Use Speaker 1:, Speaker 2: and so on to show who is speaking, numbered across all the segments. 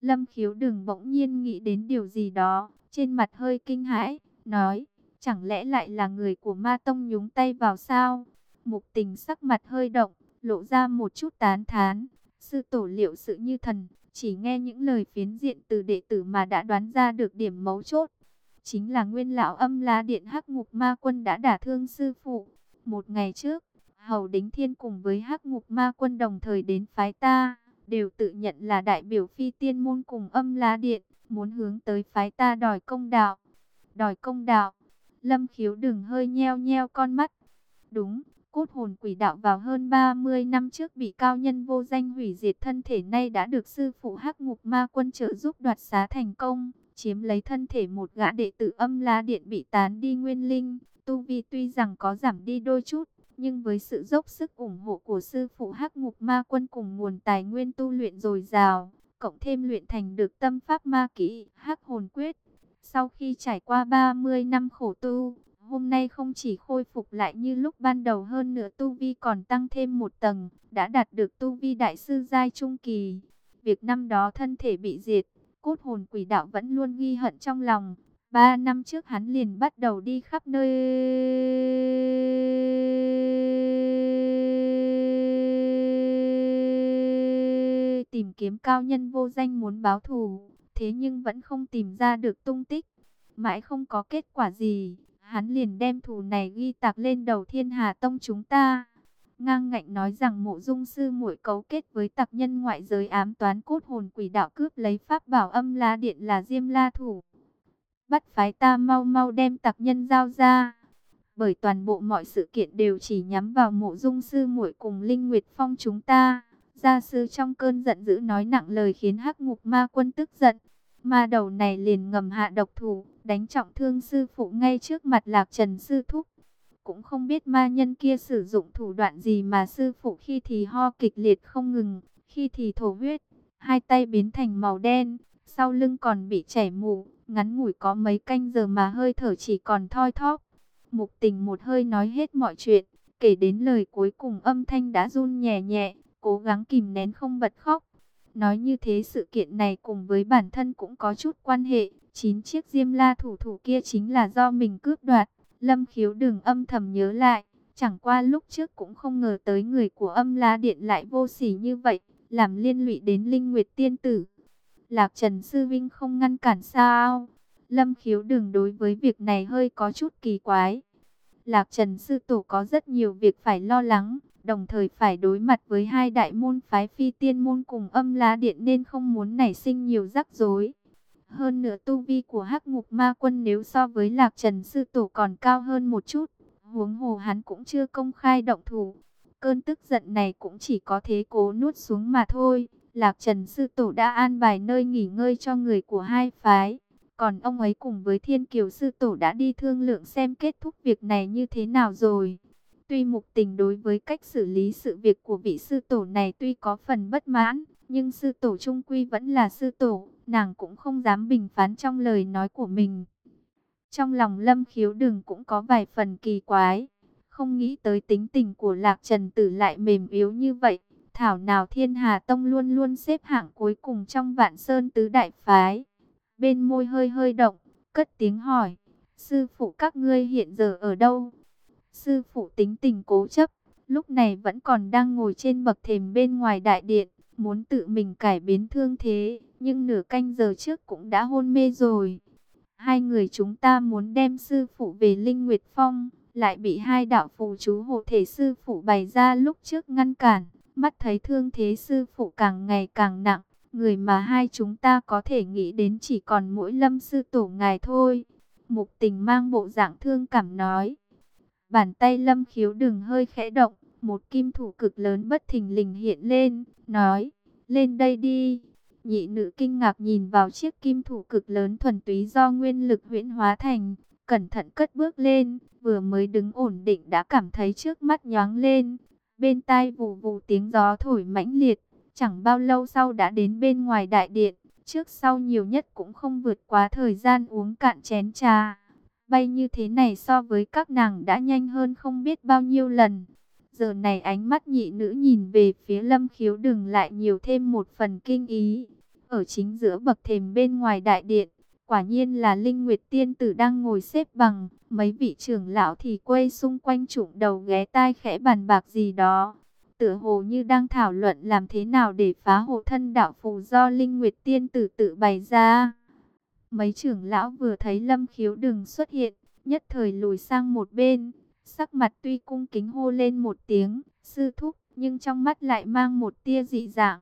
Speaker 1: Lâm khiếu đừng bỗng nhiên nghĩ đến điều gì đó, trên mặt hơi kinh hãi, nói, chẳng lẽ lại là người của ma tông nhúng tay vào sao? Mục tình sắc mặt hơi động, lộ ra một chút tán thán, sư tổ liệu sự như thần, chỉ nghe những lời phiến diện từ đệ tử mà đã đoán ra được điểm mấu chốt. Chính là nguyên lão âm la điện hắc ngục ma quân đã đả thương sư phụ. Một ngày trước, Hầu Đính Thiên cùng với hắc ngục ma quân đồng thời đến phái ta, đều tự nhận là đại biểu phi tiên môn cùng âm la điện, muốn hướng tới phái ta đòi công đạo. Đòi công đạo, lâm khiếu đừng hơi nheo nheo con mắt. Đúng, cốt hồn quỷ đạo vào hơn 30 năm trước bị cao nhân vô danh hủy diệt thân thể nay đã được sư phụ hắc ngục ma quân trợ giúp đoạt xá thành công, chiếm lấy thân thể một gã đệ tử âm la điện bị tán đi nguyên linh, tu vi tuy rằng có giảm đi đôi chút, nhưng với sự dốc sức ủng hộ của sư phụ hắc ngục ma quân cùng nguồn tài nguyên tu luyện dồi dào, cộng thêm luyện thành được tâm pháp ma kỹ hắc hồn quyết. Sau khi trải qua 30 năm khổ tu, hôm nay không chỉ khôi phục lại như lúc ban đầu hơn nữa tu vi còn tăng thêm một tầng, đã đạt được tu vi đại sư giai trung kỳ. Việc năm đó thân thể bị diệt, cốt hồn quỷ đạo vẫn luôn ghi hận trong lòng. Ba năm trước hắn liền bắt đầu đi khắp nơi kiếm cao nhân vô danh muốn báo thù, thế nhưng vẫn không tìm ra được tung tích. Mãi không có kết quả gì, hắn liền đem thù này ghi tạc lên đầu thiên hà tông chúng ta. Ngang ngạnh nói rằng mộ dung sư muội cấu kết với tặc nhân ngoại giới ám toán cốt hồn quỷ đạo cướp lấy pháp bảo âm la điện là diêm la thủ. Bắt phái ta mau mau đem tặc nhân giao ra. Bởi toàn bộ mọi sự kiện đều chỉ nhắm vào mộ dung sư muội cùng Linh Nguyệt Phong chúng ta. Gia sư trong cơn giận dữ nói nặng lời khiến hắc ngục ma quân tức giận. Ma đầu này liền ngầm hạ độc thủ, đánh trọng thương sư phụ ngay trước mặt lạc trần sư thúc. Cũng không biết ma nhân kia sử dụng thủ đoạn gì mà sư phụ khi thì ho kịch liệt không ngừng, khi thì thổ huyết, hai tay biến thành màu đen, sau lưng còn bị chảy mù, ngắn ngủi có mấy canh giờ mà hơi thở chỉ còn thoi thóp. Mục tình một hơi nói hết mọi chuyện, kể đến lời cuối cùng âm thanh đã run nhẹ nhẹ, cố gắng kìm nén không bật khóc. Nói như thế sự kiện này cùng với bản thân cũng có chút quan hệ, chín chiếc diêm la thủ thủ kia chính là do mình cướp đoạt. Lâm khiếu đừng âm thầm nhớ lại, chẳng qua lúc trước cũng không ngờ tới người của âm la điện lại vô sỉ như vậy, làm liên lụy đến linh nguyệt tiên tử. Lạc Trần Sư Vinh không ngăn cản sao? Lâm khiếu đừng đối với việc này hơi có chút kỳ quái. Lạc Trần Sư Tổ có rất nhiều việc phải lo lắng, đồng thời phải đối mặt với hai đại môn phái phi tiên môn cùng âm lá điện nên không muốn nảy sinh nhiều rắc rối. Hơn nữa tu vi của hắc ngục ma quân nếu so với lạc trần sư tổ còn cao hơn một chút, huống hồ hắn cũng chưa công khai động thủ. Cơn tức giận này cũng chỉ có thế cố nuốt xuống mà thôi. Lạc Trần Sư Tổ đã an bài nơi nghỉ ngơi cho người của hai phái. Còn ông ấy cùng với Thiên Kiều Sư Tổ đã đi thương lượng xem kết thúc việc này như thế nào rồi. Tuy mục tình đối với cách xử lý sự việc của vị sư tổ này tuy có phần bất mãn, nhưng sư tổ trung quy vẫn là sư tổ, nàng cũng không dám bình phán trong lời nói của mình. Trong lòng lâm khiếu đừng cũng có vài phần kỳ quái, không nghĩ tới tính tình của lạc trần tử lại mềm yếu như vậy. Thảo nào thiên hà tông luôn luôn xếp hạng cuối cùng trong vạn sơn tứ đại phái. Bên môi hơi hơi động, cất tiếng hỏi, sư phụ các ngươi hiện giờ ở đâu? Sư phụ tính tình cố chấp, lúc này vẫn còn đang ngồi trên bậc thềm bên ngoài đại điện, muốn tự mình cải biến thương thế, nhưng nửa canh giờ trước cũng đã hôn mê rồi. Hai người chúng ta muốn đem sư phụ về Linh Nguyệt Phong, lại bị hai đạo phù chú hộ thể sư phụ bày ra lúc trước ngăn cản, mắt thấy thương thế sư phụ càng ngày càng nặng, người mà hai chúng ta có thể nghĩ đến chỉ còn mỗi lâm sư tổ ngài thôi. Mục tình mang bộ dạng thương cảm nói. Bàn tay lâm khiếu đừng hơi khẽ động, một kim thủ cực lớn bất thình lình hiện lên, nói, lên đây đi. Nhị nữ kinh ngạc nhìn vào chiếc kim thủ cực lớn thuần túy do nguyên lực huyễn hóa thành, cẩn thận cất bước lên, vừa mới đứng ổn định đã cảm thấy trước mắt nhoáng lên. Bên tai vù vù tiếng gió thổi mãnh liệt, chẳng bao lâu sau đã đến bên ngoài đại điện, trước sau nhiều nhất cũng không vượt quá thời gian uống cạn chén trà bay như thế này so với các nàng đã nhanh hơn không biết bao nhiêu lần. Giờ này ánh mắt nhị nữ nhìn về phía lâm khiếu đừng lại nhiều thêm một phần kinh ý. ở chính giữa bậc thềm bên ngoài đại điện. Quả nhiên là Linh Nguyệt Tiên Tử đang ngồi xếp bằng, mấy vị trưởng lão thì quay xung quanh trụng đầu ghé tai khẽ bàn bạc gì đó. Tựa hồ như đang thảo luận làm thế nào để phá hộ thân đạo phù do Linh Nguyệt Tiên Tử tự bày ra. Mấy trưởng lão vừa thấy Lâm Khiếu đừng xuất hiện, nhất thời lùi sang một bên, sắc mặt tuy cung kính hô lên một tiếng, sư thúc, nhưng trong mắt lại mang một tia dị dạng.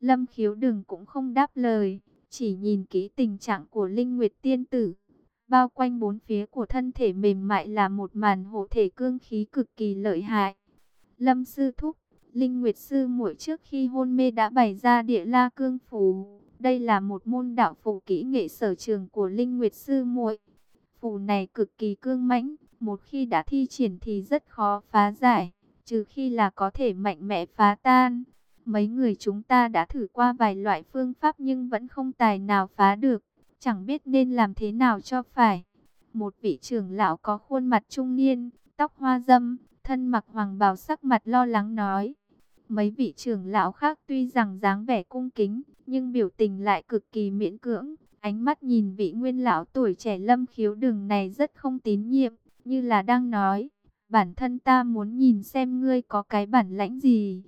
Speaker 1: Lâm Khiếu đừng cũng không đáp lời, chỉ nhìn kỹ tình trạng của Linh Nguyệt Tiên Tử. Bao quanh bốn phía của thân thể mềm mại là một màn hộ thể cương khí cực kỳ lợi hại. Lâm Sư Thúc, Linh Nguyệt Sư muội trước khi hôn mê đã bày ra địa la cương phù. Đây là một môn đạo phù kỹ nghệ sở trường của Linh Nguyệt Sư muội. Phù này cực kỳ cương mãnh, một khi đã thi triển thì rất khó phá giải, trừ khi là có thể mạnh mẽ phá tan. Mấy người chúng ta đã thử qua vài loại phương pháp nhưng vẫn không tài nào phá được, chẳng biết nên làm thế nào cho phải. Một vị trưởng lão có khuôn mặt trung niên, tóc hoa dâm, thân mặc hoàng bào sắc mặt lo lắng nói. Mấy vị trưởng lão khác tuy rằng dáng vẻ cung kính, nhưng biểu tình lại cực kỳ miễn cưỡng. Ánh mắt nhìn vị nguyên lão tuổi trẻ lâm khiếu đường này rất không tín nhiệm, như là đang nói, bản thân ta muốn nhìn xem ngươi có cái bản lãnh gì.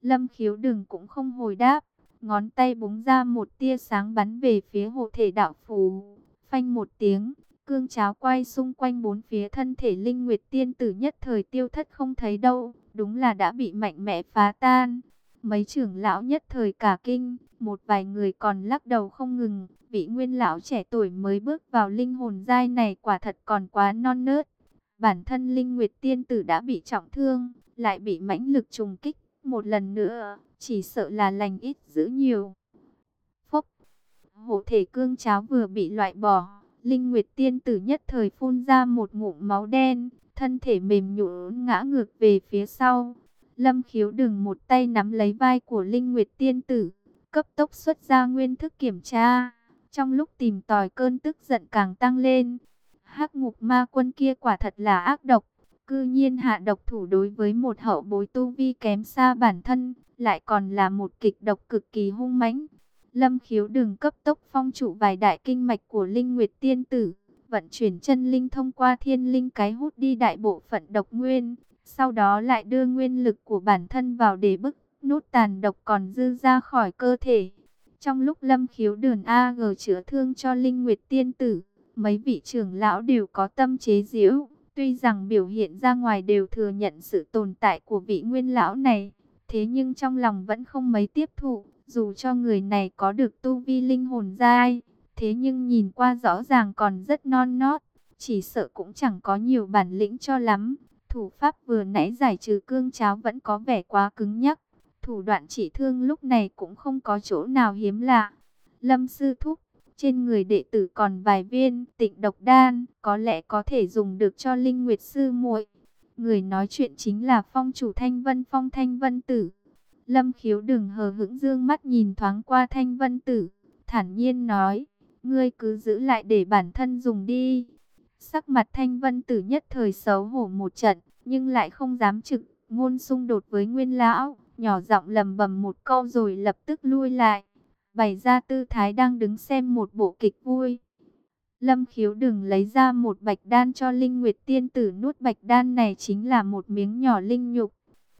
Speaker 1: Lâm khiếu đường cũng không hồi đáp, ngón tay búng ra một tia sáng bắn về phía hộ thể đạo phù. Phanh một tiếng, cương cháo quay xung quanh bốn phía thân thể linh nguyệt tiên tử nhất thời tiêu thất không thấy đâu, đúng là đã bị mạnh mẽ phá tan. Mấy trưởng lão nhất thời cả kinh, một vài người còn lắc đầu không ngừng, vị nguyên lão trẻ tuổi mới bước vào linh hồn giai này quả thật còn quá non nớt. Bản thân linh nguyệt tiên tử đã bị trọng thương, lại bị mãnh lực trùng kích một lần nữa, chỉ sợ là lành ít giữ nhiều. Phốc, hộ thể cương cháo vừa bị loại bỏ, Linh Nguyệt tiên tử nhất thời phun ra một ngụm máu đen, thân thể mềm nhũn ngã ngược về phía sau. Lâm khiếu đừng một tay nắm lấy vai của Linh Nguyệt tiên tử, cấp tốc xuất ra nguyên thức kiểm tra. Trong lúc tìm tòi cơn tức giận càng tăng lên, hắc ngục ma quân kia quả thật là ác độc. Cư nhiên hạ độc thủ đối với một hậu bối tu vi kém xa bản thân, lại còn là một kịch độc cực kỳ hung mãnh. Lâm khiếu đừng cấp tốc phong trụ vài đại kinh mạch của Linh Nguyệt Tiên Tử, vận chuyển chân linh thông qua thiên linh cái hút đi đại bộ phận độc nguyên, sau đó lại đưa nguyên lực của bản thân vào để bức nút tàn độc còn dư ra khỏi cơ thể. Trong lúc lâm khiếu đường AG chữa thương cho Linh Nguyệt Tiên Tử, mấy vị trưởng lão đều có tâm chế diễu, Tuy rằng biểu hiện ra ngoài đều thừa nhận sự tồn tại của vị nguyên lão này, thế nhưng trong lòng vẫn không mấy tiếp thụ, dù cho người này có được tu vi linh hồn giai, thế nhưng nhìn qua rõ ràng còn rất non nót, chỉ sợ cũng chẳng có nhiều bản lĩnh cho lắm. Thủ pháp vừa nãy giải trừ cương cháo vẫn có vẻ quá cứng nhắc, thủ đoạn chỉ thương lúc này cũng không có chỗ nào hiếm lạ. Lâm sư thúc, trên người đệ tử còn vài viên tịnh độc đan, có lẽ có thể dùng được cho Linh Nguyệt Sư muội. Người nói chuyện chính là phong chủ Thanh Vân Phong Thanh Vân Tử. Lâm khiếu đừng hờ hững dương mắt nhìn thoáng qua Thanh Vân Tử, thản nhiên nói, ngươi cứ giữ lại để bản thân dùng đi. Sắc mặt Thanh Vân Tử nhất thời xấu hổ một trận, nhưng lại không dám trực ngôn xung đột với Nguyên Lão, nhỏ giọng lầm bầm một câu rồi lập tức lui lại bày ra tư thái đang đứng xem một bộ kịch vui. Lâm khiếu đừng lấy ra một bạch đan cho Linh Nguyệt tiên tử nuốt bạch đan này chính là một miếng nhỏ linh nhục.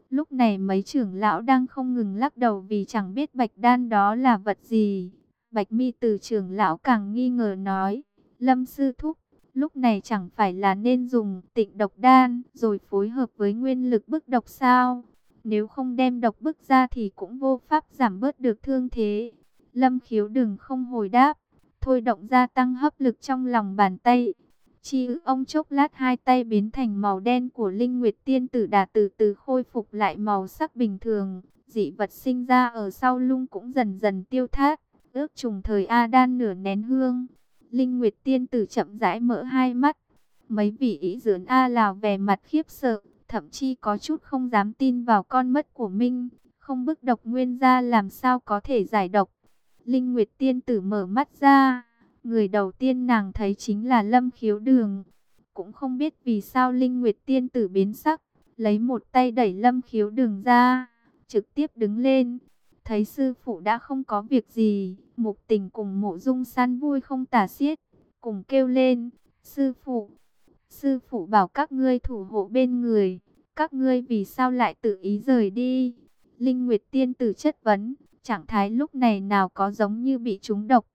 Speaker 1: Lúc này mấy trưởng lão đang không ngừng lắc đầu vì chẳng biết bạch đan đó là vật gì. Bạch mi từ trưởng lão càng nghi ngờ nói, Lâm sư thúc, lúc này chẳng phải là nên dùng tịnh độc đan rồi phối hợp với nguyên lực bức độc sao? Nếu không đem độc bức ra thì cũng vô pháp giảm bớt được thương thế. Lâm khiếu đừng không hồi đáp. Thôi động gia tăng hấp lực trong lòng bàn tay. Chi ức ông chốc lát hai tay biến thành màu đen của Linh Nguyệt Tiên Tử đã từ từ khôi phục lại màu sắc bình thường. Dị vật sinh ra ở sau lung cũng dần dần tiêu thát. Ước trùng thời A đan nửa nén hương. Linh Nguyệt Tiên Tử chậm rãi mở hai mắt. Mấy vị ý dưỡng A lào vẻ mặt khiếp sợ. Thậm chí có chút không dám tin vào con mất của Minh. Không bức độc nguyên ra làm sao có thể giải độc. Linh Nguyệt tiên tử mở mắt ra, người đầu tiên nàng thấy chính là Lâm Khiếu Đường. Cũng không biết vì sao Linh Nguyệt tiên tử biến sắc, lấy một tay đẩy Lâm Khiếu Đường ra, trực tiếp đứng lên. Thấy sư phụ đã không có việc gì, mục tình cùng mộ dung san vui không tả xiết, cùng kêu lên, sư phụ, sư phụ bảo các ngươi thủ hộ bên người, các ngươi vì sao lại tự ý rời đi. Linh Nguyệt tiên tử chất vấn, trạng thái lúc này nào có giống như bị trúng độc.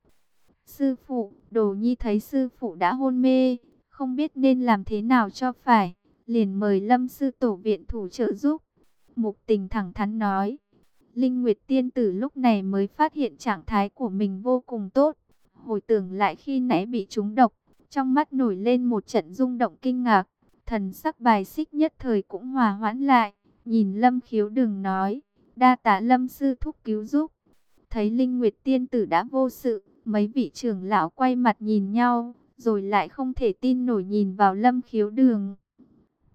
Speaker 1: Sư phụ, đồ nhi thấy sư phụ đã hôn mê, không biết nên làm thế nào cho phải, liền mời lâm sư tổ viện thủ trợ giúp. Mục tình thẳng thắn nói. Linh Nguyệt tiên tử lúc này mới phát hiện trạng thái của mình vô cùng tốt. Hồi tưởng lại khi nãy bị trúng độc, trong mắt nổi lên một trận rung động kinh ngạc. Thần sắc bài xích nhất thời cũng hòa hoãn lại. Nhìn Lâm khiếu đừng nói, đa tạ Lâm sư thúc cứu giúp. Thấy Linh Nguyệt tiên tử đã vô sự, mấy vị trưởng lão quay mặt nhìn nhau, rồi lại không thể tin nổi nhìn vào Lâm khiếu đường.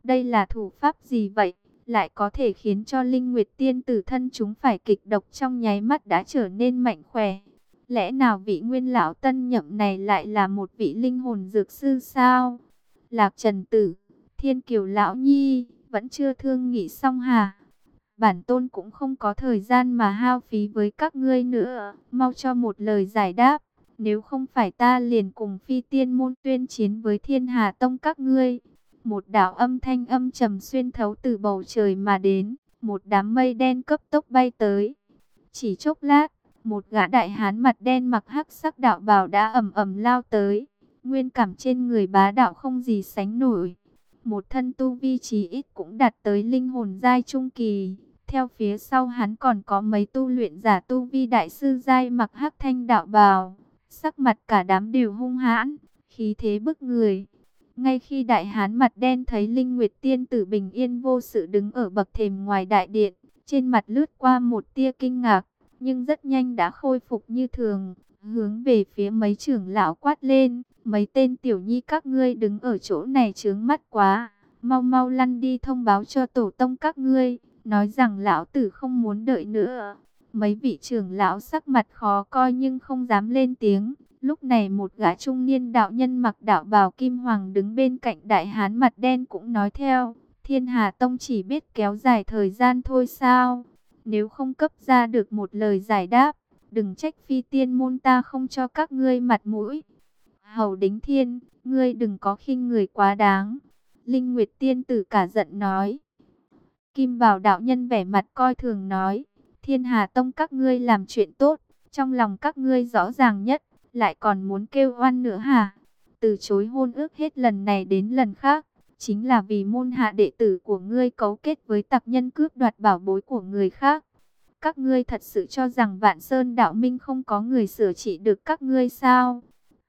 Speaker 1: Đây là thủ pháp gì vậy? Lại có thể khiến cho Linh Nguyệt Tiên tử thân chúng phải kịch độc trong nháy mắt đã trở nên mạnh khỏe. Lẽ nào vị nguyên lão tân nhậm này lại là một vị linh hồn dược sư sao? Lạc Trần Tử, Thiên Kiều Lão Nhi, vẫn chưa thương nghị xong hà? Bản tôn cũng không có thời gian mà hao phí với các ngươi nữa, mau cho một lời giải đáp. Nếu không phải ta liền cùng phi tiên môn tuyên chiến với thiên hà tông các ngươi, một đạo âm thanh âm trầm xuyên thấu từ bầu trời mà đến, một đám mây đen cấp tốc bay tới. Chỉ chốc lát, một gã đại hán mặt đen mặc hắc sắc đạo bào đã ầm ầm lao tới, nguyên cảm trên người bá đạo không gì sánh nổi. Một thân tu vi trí ít cũng đạt tới linh hồn giai trung kỳ. Theo phía sau hắn còn có mấy tu luyện giả tu vi đại sư giai mặc hắc thanh đạo bào, sắc mặt cả đám đều hung hãn, khí thế bức người. Ngay khi đại hán mặt đen thấy Linh Nguyệt tiên tử bình yên vô sự đứng ở bậc thềm ngoài đại điện, trên mặt lướt qua một tia kinh ngạc, nhưng rất nhanh đã khôi phục như thường, hướng về phía mấy trưởng lão quát lên, mấy tên tiểu nhi các ngươi đứng ở chỗ này chướng mắt quá, mau mau lăn đi thông báo cho tổ tông các ngươi, nói rằng lão tử không muốn đợi nữa. Mấy vị trưởng lão sắc mặt khó coi nhưng không dám lên tiếng, Lúc này một gã trung niên đạo nhân mặc đạo bào kim hoàng đứng bên cạnh đại hán mặt đen cũng nói theo. Thiên Hà Tông chỉ biết kéo dài thời gian thôi sao? Nếu không cấp ra được một lời giải đáp, đừng trách phi tiên môn ta không cho các ngươi mặt mũi. Hầu đính thiên, ngươi đừng có khinh người quá đáng. Linh Nguyệt tiên tử cả giận nói. Kim bảo đạo nhân vẻ mặt coi thường nói. Thiên Hà Tông các ngươi làm chuyện tốt, trong lòng các ngươi rõ ràng nhất lại còn muốn kêu oan nữa hả? Từ chối hôn ước hết lần này đến lần khác, chính là vì môn hạ đệ tử của ngươi cấu kết với tặc nhân cướp đoạt bảo bối của người khác. Các ngươi thật sự cho rằng Vạn Sơn Đạo Minh không có người sửa trị được các ngươi sao?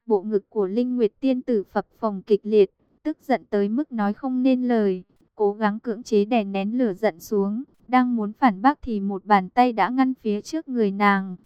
Speaker 1: Bộ ngực của Linh Nguyệt Tiên Tử phập phồng kịch liệt, tức giận tới mức nói không nên lời, cố gắng cưỡng chế đè nén lửa giận xuống, đang muốn phản bác thì một bàn tay đã ngăn phía trước người nàng.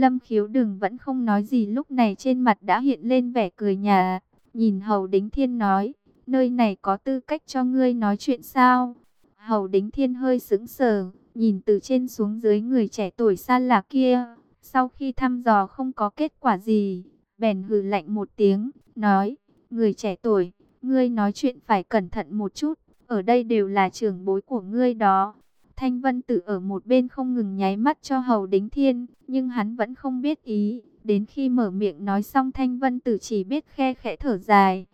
Speaker 1: Lâm khiếu đừng vẫn không nói gì lúc này trên mặt đã hiện lên vẻ cười nhà. Nhìn Hầu Đính Thiên nói, nơi này có tư cách cho ngươi nói chuyện sao? Hầu Đính Thiên hơi sững sờ, nhìn từ trên xuống dưới người trẻ tuổi xa lạ kia. Sau khi thăm dò không có kết quả gì, bèn hừ lạnh một tiếng, nói, người trẻ tuổi, ngươi nói chuyện phải cẩn thận một chút, ở đây đều là trưởng bối của ngươi đó. Thanh Vân Tử ở một bên không ngừng nháy mắt cho Hầu Đính Thiên, nhưng hắn vẫn không biết ý. Đến khi mở miệng nói xong Thanh Vân Tử chỉ biết khe khẽ thở dài.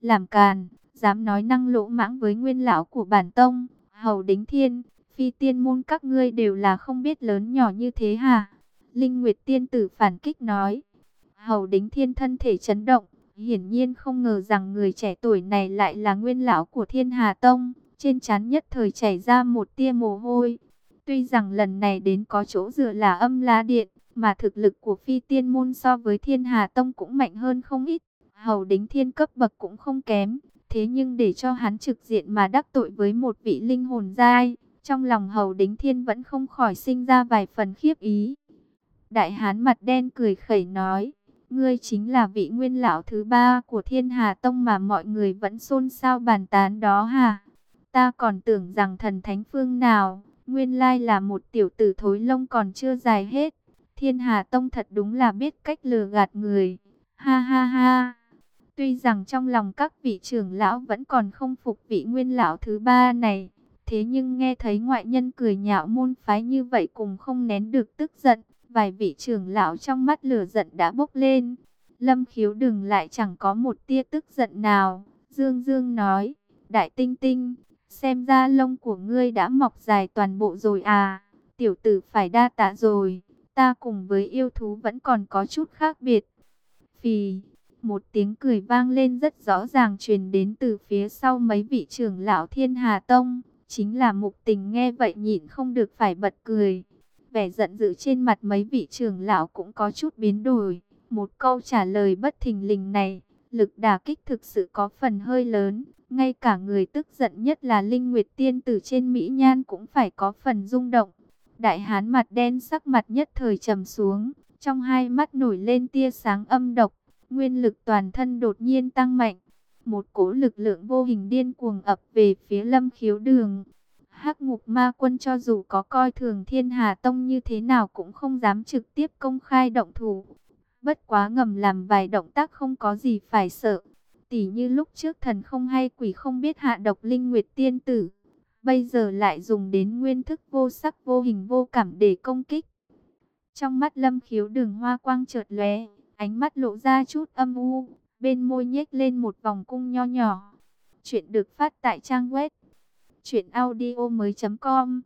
Speaker 1: Làm càn, dám nói năng lỗ mãng với nguyên lão của bản tông, Hầu Đính Thiên, phi tiên môn các ngươi đều là không biết lớn nhỏ như thế hả? Linh Nguyệt Tiên Tử phản kích nói. Hầu Đính Thiên thân thể chấn động, hiển nhiên không ngờ rằng người trẻ tuổi này lại là nguyên lão của Thiên Hà Tông. Trên trán nhất thời chảy ra một tia mồ hôi. Tuy rằng lần này đến có chỗ dựa là âm la điện, mà thực lực của phi tiên môn so với thiên hà tông cũng mạnh hơn không ít. Hầu đính thiên cấp bậc cũng không kém. Thế nhưng để cho hắn trực diện mà đắc tội với một vị linh hồn giai, trong lòng hầu đính thiên vẫn không khỏi sinh ra vài phần khiếp ý. Đại hán mặt đen cười khẩy nói, ngươi chính là vị nguyên lão thứ ba của thiên hà tông mà mọi người vẫn xôn xao bàn tán đó hả? Ta còn tưởng rằng thần thánh phương nào, nguyên lai là một tiểu tử thối lông còn chưa dài hết. Thiên Hà Tông thật đúng là biết cách lừa gạt người. Ha ha ha. Tuy rằng trong lòng các vị trưởng lão vẫn còn không phục vị nguyên lão thứ ba này, Thế nhưng nghe thấy ngoại nhân cười nhạo môn phái như vậy cùng không nén được tức giận, vài vị trưởng lão trong mắt lửa giận đã bốc lên. Lâm khiếu đừng lại chẳng có một tia tức giận nào. Dương Dương nói, đại tinh tinh, xem ra lông của ngươi đã mọc dài toàn bộ rồi à, tiểu tử phải đa tạ rồi, ta cùng với yêu thú vẫn còn có chút khác biệt. Phì, một tiếng cười vang lên rất rõ ràng truyền đến từ phía sau mấy vị trưởng lão thiên hà tông, chính là mục tình nghe vậy nhịn không được phải bật cười. Vẻ giận dữ trên mặt mấy vị trưởng lão cũng có chút biến đổi, một câu trả lời bất thình lình này, lực đả kích thực sự có phần hơi lớn, ngay cả người tức giận nhất là Linh Nguyệt Tiên tử trên Mỹ Nhan cũng phải có phần rung động. Đại hán mặt đen sắc mặt nhất thời trầm xuống, trong hai mắt nổi lên tia sáng âm độc, nguyên lực toàn thân đột nhiên tăng mạnh. Một cỗ lực lượng vô hình điên cuồng ập về phía lâm khiếu đường. hắc ngục ma quân cho dù có coi thường thiên hà tông như thế nào cũng không dám trực tiếp công khai động thủ. Bất quá ngầm làm vài động tác không có gì phải sợ. Tỷ như lúc trước thần không hay quỷ không biết hạ độc linh nguyệt tiên tử. Bây giờ lại dùng đến nguyên thức vô sắc vô hình vô cảm để công kích. Trong mắt lâm khiếu đường hoa quang chợt lóe, ánh mắt lộ ra chút âm u, bên môi nhếch lên một vòng cung nho nhỏ. Chuyện được phát tại trang web audio mới com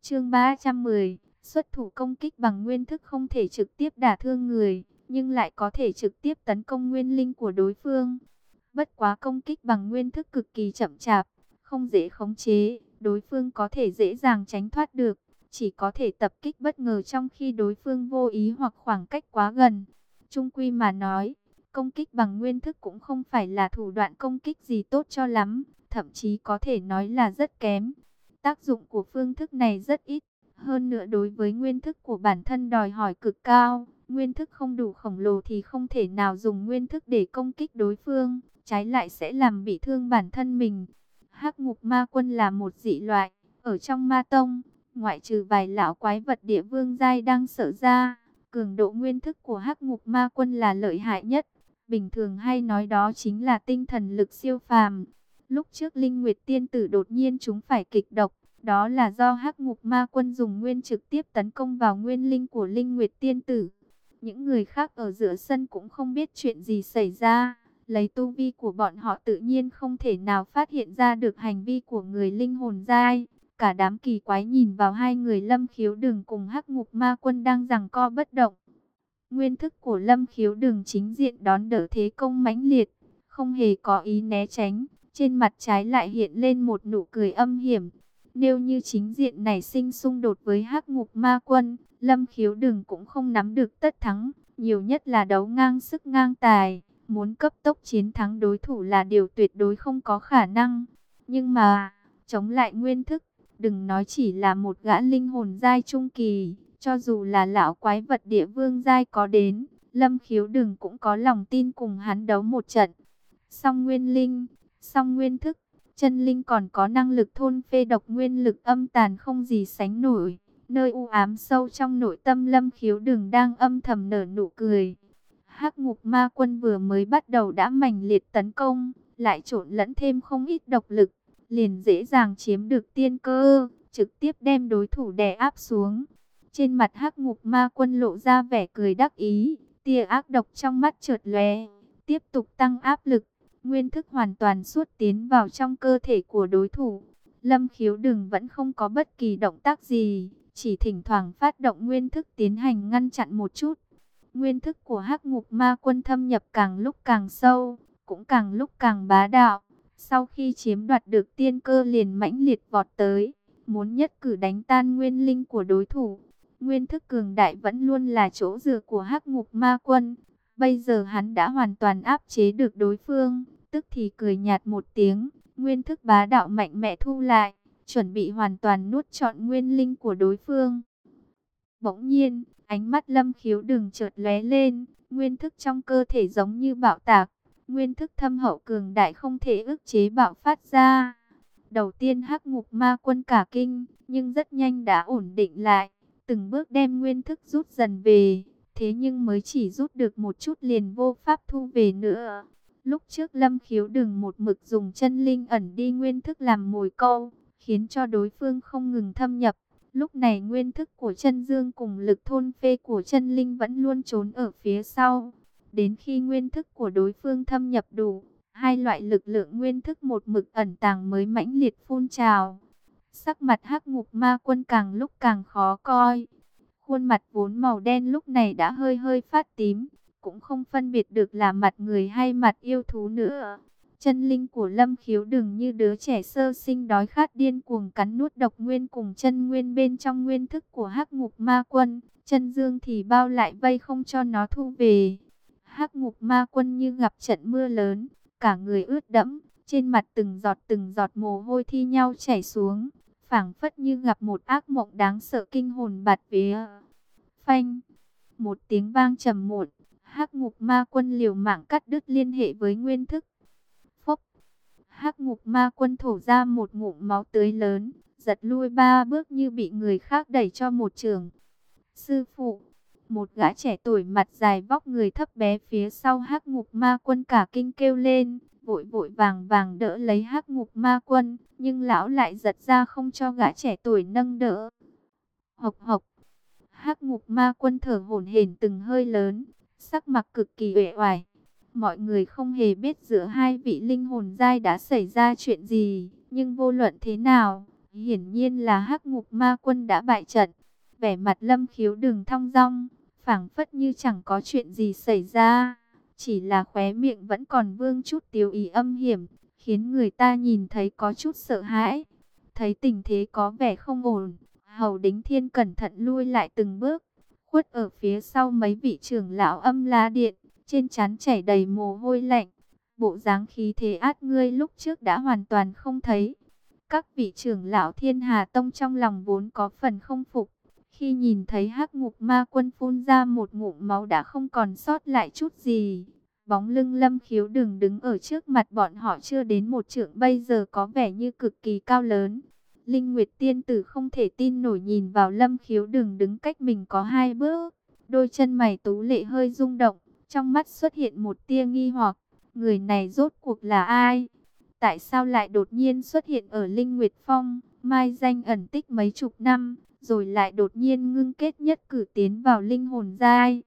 Speaker 1: Chương 310, xuất thủ công kích bằng nguyên thức không thể trực tiếp đả thương người, nhưng lại có thể trực tiếp tấn công nguyên linh của đối phương. Bất quá công kích bằng nguyên thức cực kỳ chậm chạp, không dễ khống chế, đối phương có thể dễ dàng tránh thoát được, chỉ có thể tập kích bất ngờ trong khi đối phương vô ý hoặc khoảng cách quá gần. Trung quy mà nói, công kích bằng nguyên thức cũng không phải là thủ đoạn công kích gì tốt cho lắm, thậm chí có thể nói là rất kém. Tác dụng của phương thức này rất ít, hơn nữa đối với nguyên thức của bản thân đòi hỏi cực cao. Nguyên thức không đủ khổng lồ thì không thể nào dùng nguyên thức để công kích đối phương, trái lại sẽ làm bị thương bản thân mình. Hắc ngục ma quân là một dị loại, ở trong ma tông, ngoại trừ vài lão quái vật địa vương giai đang sợ ra, cường độ nguyên thức của hắc ngục ma quân là lợi hại nhất. Bình thường hay nói đó chính là tinh thần lực siêu phàm. Lúc trước Linh Nguyệt Tiên Tử đột nhiên chúng phải kịch độc, đó là do hắc ngục ma quân dùng nguyên trực tiếp tấn công vào nguyên linh của Linh Nguyệt Tiên Tử. Những người khác ở giữa sân cũng không biết chuyện gì xảy ra. Lấy tu vi của bọn họ tự nhiên không thể nào phát hiện ra được hành vi của người linh hồn giai. Cả đám kỳ quái nhìn vào hai người lâm khiếu đường cùng hắc ngục ma quân đang rằng co bất động. Nguyên thức của lâm khiếu đường chính diện đón đỡ thế công mãnh liệt, không hề có ý né tránh. Trên mặt trái lại hiện lên một nụ cười âm hiểm. Nếu như chính diện này sinh xung đột với hắc ngục ma quân, lâm khiếu đường cũng không nắm được tất thắng. Nhiều nhất là đấu ngang sức ngang tài. Muốn cấp tốc chiến thắng đối thủ là điều tuyệt đối không có khả năng. Nhưng mà, chống lại nguyên thức, đừng nói chỉ là một gã linh hồn giai trung kỳ, cho dù là lão quái vật địa vương giai có đến, lâm khiếu đừng cũng có lòng tin cùng hắn đấu một trận. Song nguyên linh, song nguyên thức, chân linh còn có năng lực thôn phê độc nguyên lực âm tàn không gì sánh nổi. Nơi u ám sâu trong nội tâm lâm khiếu đừng đang âm thầm nở nụ cười. Hắc ngục ma quân vừa mới bắt đầu đã mảnh liệt tấn công, lại trộn lẫn thêm không ít độc lực, liền dễ dàng chiếm được tiên cơ, trực tiếp đem đối thủ đè áp xuống. Trên mặt hắc ngục ma quân lộ ra vẻ cười đắc ý, tia ác độc trong mắt trượt lóe, tiếp tục tăng áp lực, nguyên thức hoàn toàn suốt tiến vào trong cơ thể của đối thủ. Lâm khiếu đừng vẫn không có bất kỳ động tác gì, chỉ thỉnh thoảng phát động nguyên thức tiến hành ngăn chặn một chút. Nguyên thức của hắc ngục ma quân thâm nhập càng lúc càng sâu, cũng càng lúc càng bá đạo. Sau khi chiếm đoạt được tiên cơ liền mãnh liệt vọt tới, muốn nhất cử đánh tan nguyên linh của đối thủ. Nguyên thức cường đại vẫn luôn là chỗ dựa của hắc ngục ma quân. Bây giờ hắn đã hoàn toàn áp chế được đối phương, tức thì cười nhạt một tiếng, nguyên thức bá đạo mạnh mẽ thu lại, chuẩn bị hoàn toàn nuốt trọn nguyên linh của đối phương. Bỗng nhiên, Ánh mắt lâm khiếu đừng chợt lóe lên, nguyên thức trong cơ thể giống như bạo tạc, nguyên thức thâm hậu cường đại không thể ức chế bạo phát ra. Đầu tiên hắc ngục ma quân cả kinh, nhưng rất nhanh đã ổn định lại, từng bước đem nguyên thức rút dần về, thế nhưng mới chỉ rút được một chút liền vô pháp thu về nữa. Lúc trước lâm khiếu đừng một mực dùng chân linh ẩn đi nguyên thức làm mồi câu, khiến cho đối phương không ngừng thâm nhập. Lúc này nguyên thức của chân dương cùng lực thôn phê của chân linh vẫn luôn trốn ở phía sau. Đến khi nguyên thức của đối phương thâm nhập đủ, hai loại lực lượng nguyên thức một mực ẩn tàng mới mãnh liệt phun trào. Sắc mặt hắc ngục ma quân càng lúc càng khó coi. Khuôn mặt vốn màu đen lúc này đã hơi hơi phát tím, cũng không phân biệt được là mặt người hay mặt yêu thú nữa. Chân linh của Lâm Khiếu đừng như đứa trẻ sơ sinh đói khát điên cuồng cắn nuốt độc nguyên cùng chân nguyên bên trong nguyên thức của Hắc Ngục Ma Quân, chân dương thì bao lại vây không cho nó thu về. Hắc Ngục Ma Quân như gặp trận mưa lớn, cả người ướt đẫm, trên mặt từng giọt từng giọt mồ hôi thi nhau chảy xuống, phảng phất như gặp một ác mộng đáng sợ kinh hồn bạt vía. Phanh, một tiếng vang trầm muộn, Hắc Ngục Ma Quân liều mạng cắt đứt liên hệ với nguyên thức Hắc ngục ma quân thổ ra một ngụm máu tươi lớn, giật lui ba bước như bị người khác đẩy cho một trường. Sư phụ, một gã trẻ tuổi mặt dài vóc người thấp bé phía sau hắc ngục ma quân cả kinh kêu lên, vội vội vàng vàng đỡ lấy hắc ngục ma quân, nhưng lão lại giật ra không cho gã trẻ tuổi nâng đỡ. Hộc hộc, hắc ngục ma quân thở hổn hển từng hơi lớn, sắc mặt cực kỳ uể oải. Mọi người không hề biết giữa hai vị linh hồn giai đã xảy ra chuyện gì, nhưng vô luận thế nào, hiển nhiên là hắc ngục ma quân đã bại trận. Vẻ mặt lâm khiếu đường thong dong, phảng phất như chẳng có chuyện gì xảy ra, chỉ là khóe miệng vẫn còn vương chút tiêu ý âm hiểm, khiến người ta nhìn thấy có chút sợ hãi. Thấy tình thế có vẻ không ổn, hầu đính thiên cẩn thận lui lại từng bước, khuất ở phía sau mấy vị trưởng lão âm la điện trên trán chảy đầy mồ hôi lạnh. Bộ dáng khí thế át ngươi lúc trước đã hoàn toàn không thấy. Các vị trưởng lão thiên hà tông trong lòng vốn có phần không phục. Khi nhìn thấy hắc ngục ma quân phun ra một ngụm máu đã không còn sót lại chút gì. Bóng lưng lâm khiếu đừng đứng ở trước mặt bọn họ chưa đến một trượng, bây giờ có vẻ như cực kỳ cao lớn. Linh Nguyệt tiên tử không thể tin nổi nhìn vào lâm khiếu đừng đứng cách mình có hai bước. Đôi chân mày tú lệ hơi rung động. Trong mắt xuất hiện một tia nghi hoặc, người này rốt cuộc là ai? Tại sao lại đột nhiên xuất hiện ở Linh Nguyệt Phong, mai danh ẩn tích mấy chục năm, rồi lại đột nhiên ngưng kết nhất cử tiến vào linh hồn giai?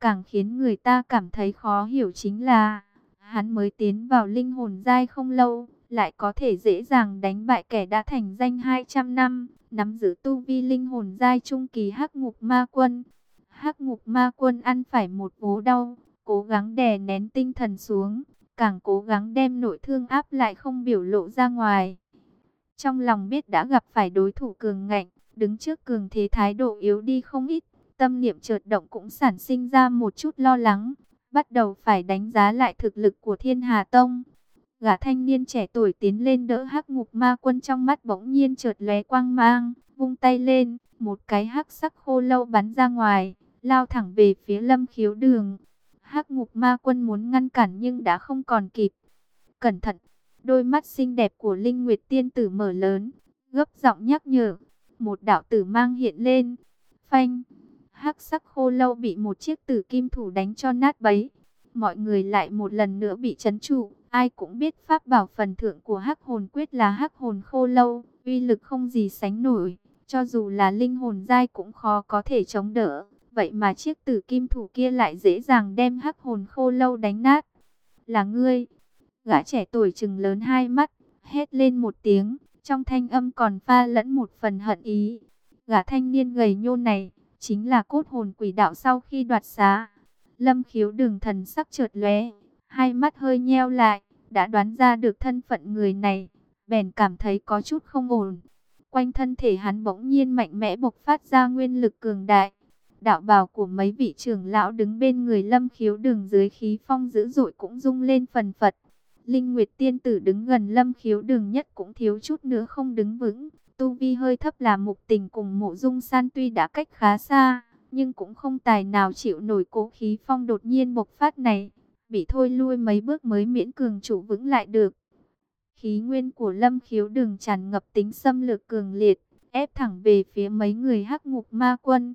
Speaker 1: Càng khiến người ta cảm thấy khó hiểu chính là, hắn mới tiến vào linh hồn giai không lâu, lại có thể dễ dàng đánh bại kẻ đã thành danh 200 năm, nắm giữ tu vi linh hồn giai trung kỳ hắc ngục ma quân. Hắc ngục ma quân ăn phải một vố đau, cố gắng đè nén tinh thần xuống, càng cố gắng đem nội thương áp lại không biểu lộ ra ngoài. Trong lòng biết đã gặp phải đối thủ cường ngạnh, đứng trước cường thế thái độ yếu đi không ít, tâm niệm chợt động cũng sản sinh ra một chút lo lắng, bắt đầu phải đánh giá lại thực lực của Thiên Hà Tông. Gã thanh niên trẻ tuổi tiến lên đỡ hắc ngục ma quân trong mắt bỗng nhiên chợt lóe quang mang, vung tay lên, một cái hắc sắc khô lâu bắn ra ngoài, lao thẳng về phía lâm khiếu đường. Hắc ngục ma quân muốn ngăn cản nhưng đã không còn kịp. Cẩn thận, đôi mắt xinh đẹp của Linh Nguyệt tiên tử mở lớn, gấp giọng nhắc nhở. Một đạo tử mang hiện lên, phanh. Hắc sắc khô lâu bị một chiếc tử kim thủ đánh cho nát bấy. Mọi người lại một lần nữa bị chấn trụ. Ai cũng biết pháp bảo phần thượng của hắc hồn quyết là hắc hồn khô lâu, uy lực không gì sánh nổi. Cho dù là linh hồn dai cũng khó có thể chống đỡ. Vậy mà chiếc tử kim thủ kia lại dễ dàng đem hắc hồn khô lâu đánh nát. Là ngươi. Gã trẻ tuổi trừng lớn hai mắt, hét lên một tiếng, trong thanh âm còn pha lẫn một phần hận ý. Gã thanh niên gầy nhô này, chính là cốt hồn quỷ đạo sau khi đoạt xá. Lâm khiếu đường thần sắc trượt lóe, hai mắt hơi nheo lại, đã đoán ra được thân phận người này, bèn cảm thấy có chút không ổn. Quanh thân thể hắn bỗng nhiên mạnh mẽ bộc phát ra nguyên lực cường đại, đạo bào của mấy vị trưởng lão đứng bên người lâm khiếu đường dưới khí phong dữ dội cũng rung lên phần phật. Linh Nguyệt tiên tử đứng gần lâm khiếu đường nhất cũng thiếu chút nữa không đứng vững. Tu vi hơi thấp là mục tình cùng mộ dung san tuy đã cách khá xa, nhưng cũng không tài nào chịu nổi cố khí phong đột nhiên bộc phát này. Bị thôi lui mấy bước mới miễn cường chủ vững lại được. Khí nguyên của lâm khiếu đường tràn ngập tính xâm lược cường liệt, ép thẳng về phía mấy người hắc ngục ma quân.